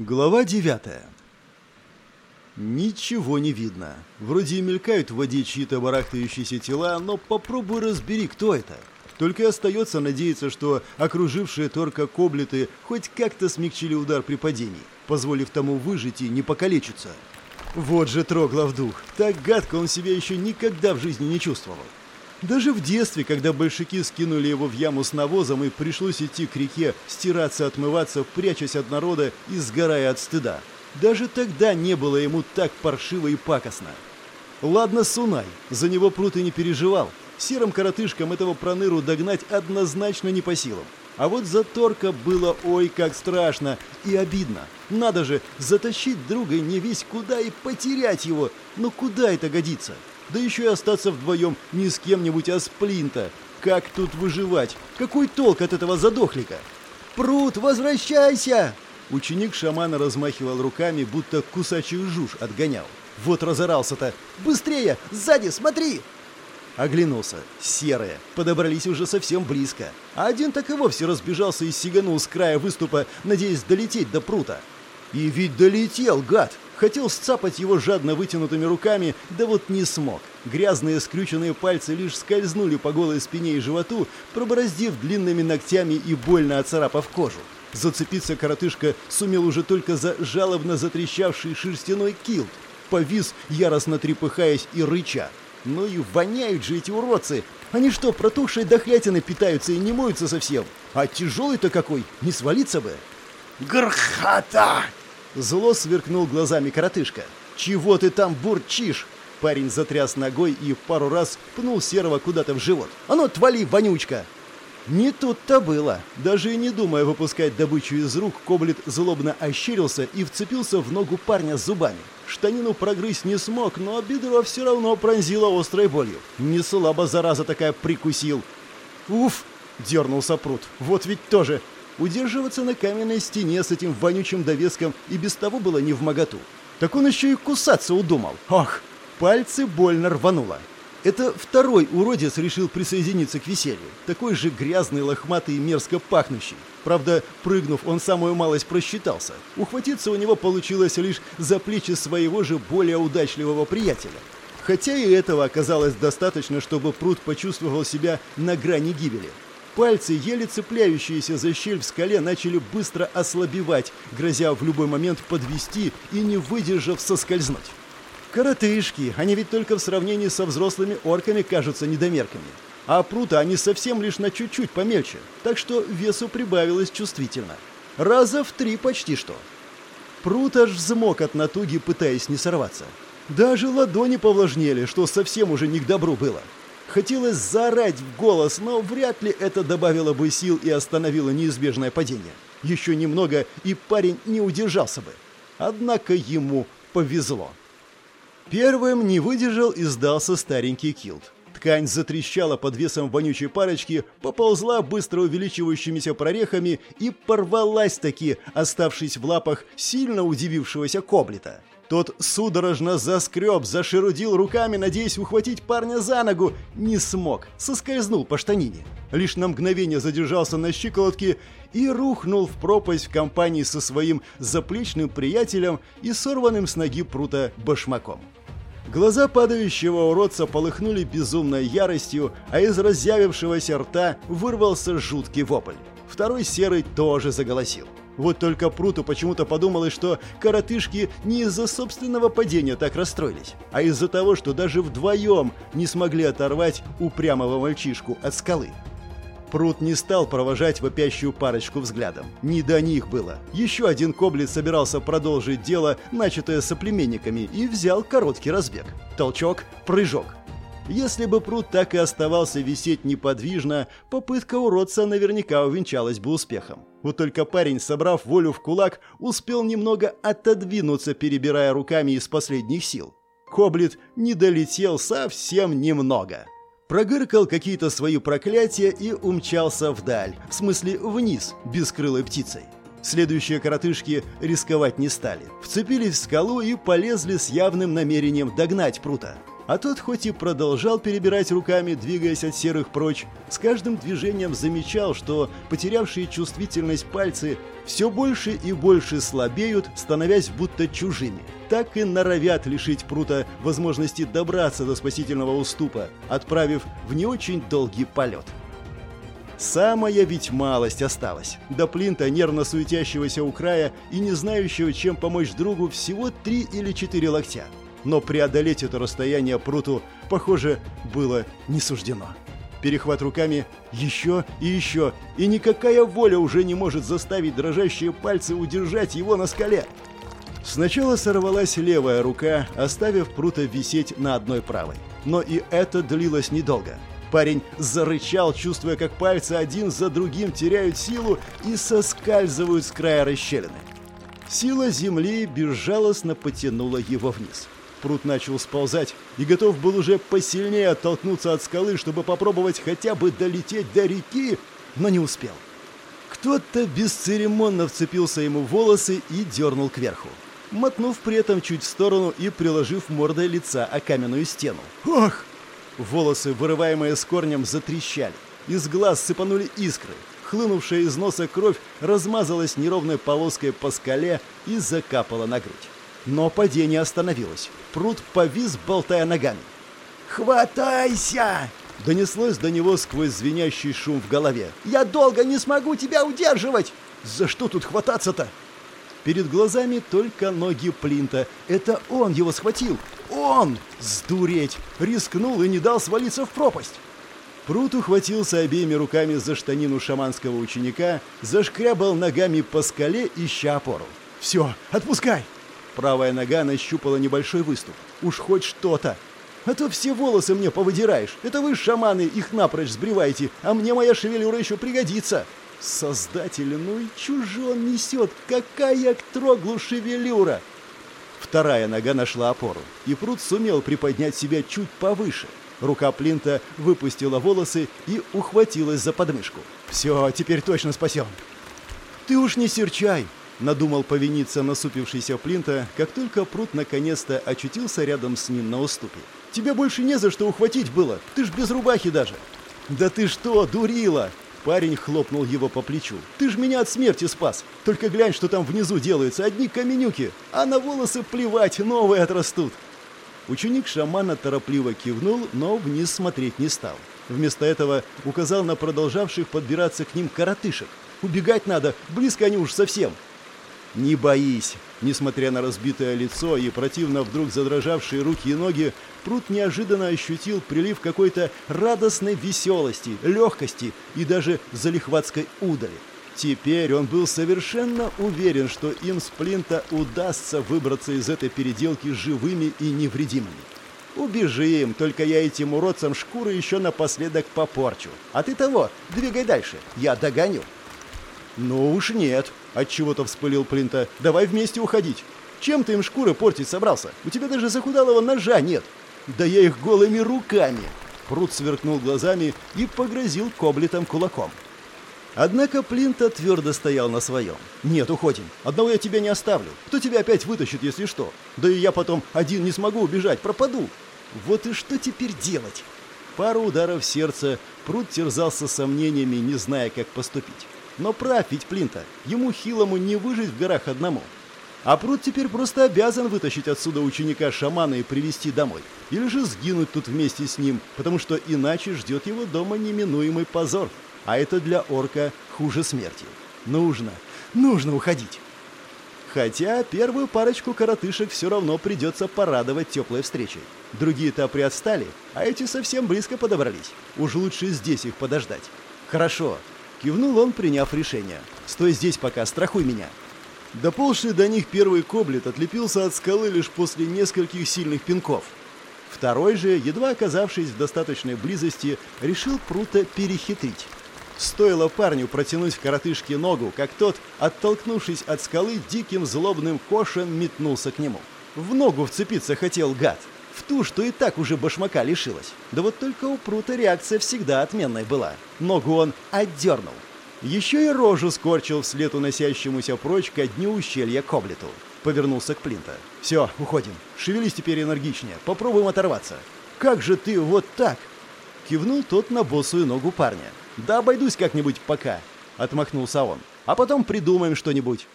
Глава девятая. Ничего не видно. Вроде и мелькают в воде чьи-то барахтающиеся тела, но попробуй разбери, кто это. Только и остается надеяться, что окружившие торка коблеты хоть как-то смягчили удар при падении, позволив тому выжить и не покалечиться. Вот же Троглав дух. Так гадко он себя еще никогда в жизни не чувствовал. Даже в детстве, когда большевики скинули его в яму с навозом и пришлось идти к реке, стираться, отмываться, прячась от народа и сгорая от стыда. Даже тогда не было ему так паршиво и пакостно. Ладно, Сунай, за него Прут и не переживал. Серым коротышкам этого проныру догнать однозначно не по силам. А вот за Торка было ой как страшно и обидно. Надо же затащить друга не весь куда и потерять его. Но куда это годится? Да еще и остаться вдвоем не с кем-нибудь, а с Плинта. Как тут выживать? Какой толк от этого задохлика? «Прут, возвращайся!» Ученик шамана размахивал руками, будто кусачих жуж отгонял. Вот разорался-то. «Быстрее! Сзади, смотри!» Оглянулся. Серые. Подобрались уже совсем близко. А один так и вовсе разбежался и сиганул с края выступа, надеясь долететь до прута. И ведь долетел, гад! Хотел сцапать его жадно вытянутыми руками, да вот не смог. Грязные скрюченные пальцы лишь скользнули по голой спине и животу, пробороздив длинными ногтями и больно оцарапав кожу. Зацепиться коротышка сумел уже только за жалобно затрещавший шерстяной килт. Повис, яростно трепыхаясь и рыча. Ну и воняют же эти уродцы! Они что, протухшей дохлятины питаются и не моются совсем? А тяжелый-то какой, не свалиться бы! «Грхата!» Зло сверкнул глазами коротышка. «Чего ты там бурчишь?» Парень затряс ногой и пару раз пнул Серого куда-то в живот. «А ну, твали, вонючка!» Не тут-то было. Даже и не думая выпускать добычу из рук, Коблет злобно ощерился и вцепился в ногу парня зубами. Штанину прогрызть не смог, но бедро все равно пронзило острой болью. Не слабо зараза такая прикусил. «Уф!» — дернулся пруд. «Вот ведь тоже!» Удерживаться на каменной стене с этим вонючим довеском и без того было не в моготу. Так он еще и кусаться удумал. Ах! Пальцы больно рвануло. Это второй уродец решил присоединиться к веселью. Такой же грязный, лохматый и мерзко пахнущий. Правда, прыгнув, он самую малость просчитался. Ухватиться у него получилось лишь за плечи своего же более удачливого приятеля. Хотя и этого оказалось достаточно, чтобы пруд почувствовал себя на грани гибели. Пальцы, еле цепляющиеся за щель в скале, начали быстро ослабевать, грозя в любой момент подвести и, не выдержав, соскользнуть. Коротышки, они ведь только в сравнении со взрослыми орками кажутся недомерками. А прута они совсем лишь на чуть-чуть помельче, так что весу прибавилось чувствительно. Раза в три почти что. Прут аж взмок от натуги, пытаясь не сорваться. Даже ладони повлажнели, что совсем уже не к добру было. Хотелось заорать в голос, но вряд ли это добавило бы сил и остановило неизбежное падение. Еще немного, и парень не удержался бы. Однако ему повезло. Первым не выдержал и сдался старенький килт. Ткань затрещала под весом вонючей парочки, поползла быстро увеличивающимися прорехами и порвалась таки, оставшись в лапах сильно удивившегося коблета. Тот судорожно заскреб, зашерудил руками, надеясь ухватить парня за ногу. Не смог, соскользнул по штанине. Лишь на мгновение задержался на щиколотке и рухнул в пропасть в компании со своим заплечным приятелем и сорванным с ноги прута башмаком. Глаза падающего уродца полыхнули безумной яростью, а из разъявившегося рта вырвался жуткий вопль. Второй серый тоже заголосил. Вот только Пруту почему-то подумалось, что коротышки не из-за собственного падения так расстроились, а из-за того, что даже вдвоем не смогли оторвать упрямого мальчишку от скалы. Прут не стал провожать вопящую парочку взглядом. Не до них было. Еще один коблет собирался продолжить дело, начатое соплеменниками, и взял короткий разбег. Толчок, прыжок. Если бы пруд так и оставался висеть неподвижно, попытка уродца наверняка увенчалась бы успехом. Вот только парень, собрав волю в кулак, успел немного отодвинуться, перебирая руками из последних сил. Коблет не долетел совсем немного. Прогыркал какие-то свои проклятия и умчался вдаль, в смысле вниз, бескрылой птицей. Следующие коротышки рисковать не стали. Вцепились в скалу и полезли с явным намерением догнать прута. А тот хоть и продолжал перебирать руками, двигаясь от серых прочь, с каждым движением замечал, что потерявшие чувствительность пальцы все больше и больше слабеют, становясь будто чужими. Так и норовят лишить прута возможности добраться до спасительного уступа, отправив в не очень долгий полет. Самая ведь малость осталась. До плинта, нервно суетящегося у края и не знающего, чем помочь другу, всего три или четыре локтя. Но преодолеть это расстояние пруту, похоже, было не суждено. Перехват руками еще и еще, и никакая воля уже не может заставить дрожащие пальцы удержать его на скале. Сначала сорвалась левая рука, оставив прута висеть на одной правой. Но и это длилось недолго. Парень зарычал, чувствуя, как пальцы один за другим теряют силу и соскальзывают с края расщелины. Сила земли безжалостно потянула его вниз. Пруд начал сползать и готов был уже посильнее оттолкнуться от скалы, чтобы попробовать хотя бы долететь до реки, но не успел. Кто-то бесцеремонно вцепился ему в волосы и дернул кверху, мотнув при этом чуть в сторону и приложив мордой лица о каменную стену. «Ох!» Волосы, вырываемые с корнем, затрещали. Из глаз сыпанули искры. Хлынувшая из носа кровь размазалась неровной полоской по скале и закапала на грудь. Но падение остановилось. Пруд повис, болтая ногами. «Хватайся!» Донеслось до него сквозь звенящий шум в голове. «Я долго не смогу тебя удерживать!» «За что тут хвататься-то?» Перед глазами только ноги Плинта. Это он его схватил. Он! Сдуреть! Рискнул и не дал свалиться в пропасть. Прут ухватился обеими руками за штанину шаманского ученика, зашкрябал ногами по скале, ища опору. «Все, отпускай!» Правая нога нащупала небольшой выступ. «Уж хоть что-то!» А то все волосы мне повыдираешь. Это вы, шаманы, их напрочь сбриваете, а мне моя шевелюра еще пригодится. Создатель, ну и чужон несет. Какая к троглу шевелюра! Вторая нога нашла опору, и пруд сумел приподнять себя чуть повыше. Рука Плинта выпустила волосы и ухватилась за подмышку. «Все, теперь точно спасем!» «Ты уж не серчай!» — надумал повиниться насупившийся Плинта, как только пруд наконец-то очутился рядом с ним на уступе. «Тебя больше не за что ухватить было, ты ж без рубахи даже!» «Да ты что, дурила!» Парень хлопнул его по плечу. «Ты ж меня от смерти спас! Только глянь, что там внизу делается, одни каменюки! А на волосы плевать, новые отрастут!» Ученик шамана торопливо кивнул, но вниз смотреть не стал. Вместо этого указал на продолжавших подбираться к ним коротышек. «Убегать надо, близко они уж совсем!» «Не боись!» Несмотря на разбитое лицо и противно вдруг задрожавшие руки и ноги, Пруд неожиданно ощутил прилив какой-то радостной веселости, легкости и даже залихватской удали. Теперь он был совершенно уверен, что им с Плинта удастся выбраться из этой переделки живыми и невредимыми. «Убежим, только я этим уродцам шкуры еще напоследок попорчу. А ты того, двигай дальше, я догоню». «Ну уж нет», — отчего-то вспылил Плинта. «Давай вместе уходить. Чем ты им шкуры портить собрался? У тебя даже захудалого ножа нет». «Да я их голыми руками!» Прут сверкнул глазами и погрозил коблетом кулаком. Однако Плинта твердо стоял на своем. «Нет, уходим. Одного я тебя не оставлю. Кто тебя опять вытащит, если что? Да и я потом один не смогу убежать, пропаду. Вот и что теперь делать?» Пару ударов сердца Прут терзался сомнениями, не зная, как поступить. Но прав ведь Плинта. Ему хилому не выжить в горах одному. А Прут теперь просто обязан вытащить отсюда ученика-шамана и привести домой. Или же сгинуть тут вместе с ним, потому что иначе ждет его дома неминуемый позор. А это для орка хуже смерти. Нужно, нужно уходить. Хотя первую парочку коротышек все равно придется порадовать теплой встречей. Другие-то приотстали, а эти совсем близко подобрались. Уж лучше здесь их подождать. Хорошо, Кивнул он, приняв решение. «Стой здесь пока, страхуй меня». Доползший до них первый коблет отлепился от скалы лишь после нескольких сильных пинков. Второй же, едва оказавшись в достаточной близости, решил Прута перехитрить. Стоило парню протянуть в коротышке ногу, как тот, оттолкнувшись от скалы, диким злобным кошем метнулся к нему. В ногу вцепиться хотел гад в ту, что и так уже башмака лишилась. Да вот только у Прута реакция всегда отменной была. Ногу он отдернул. Еще и рожу скорчил вслед уносящемуся прочь ко дню ущелья Коблету. Повернулся к Плинта. «Все, уходим. Шевелись теперь энергичнее. Попробуем оторваться». «Как же ты вот так?» Кивнул тот на босую ногу парня. «Да обойдусь как-нибудь пока», — отмахнулся он. а потом придумаем что-нибудь.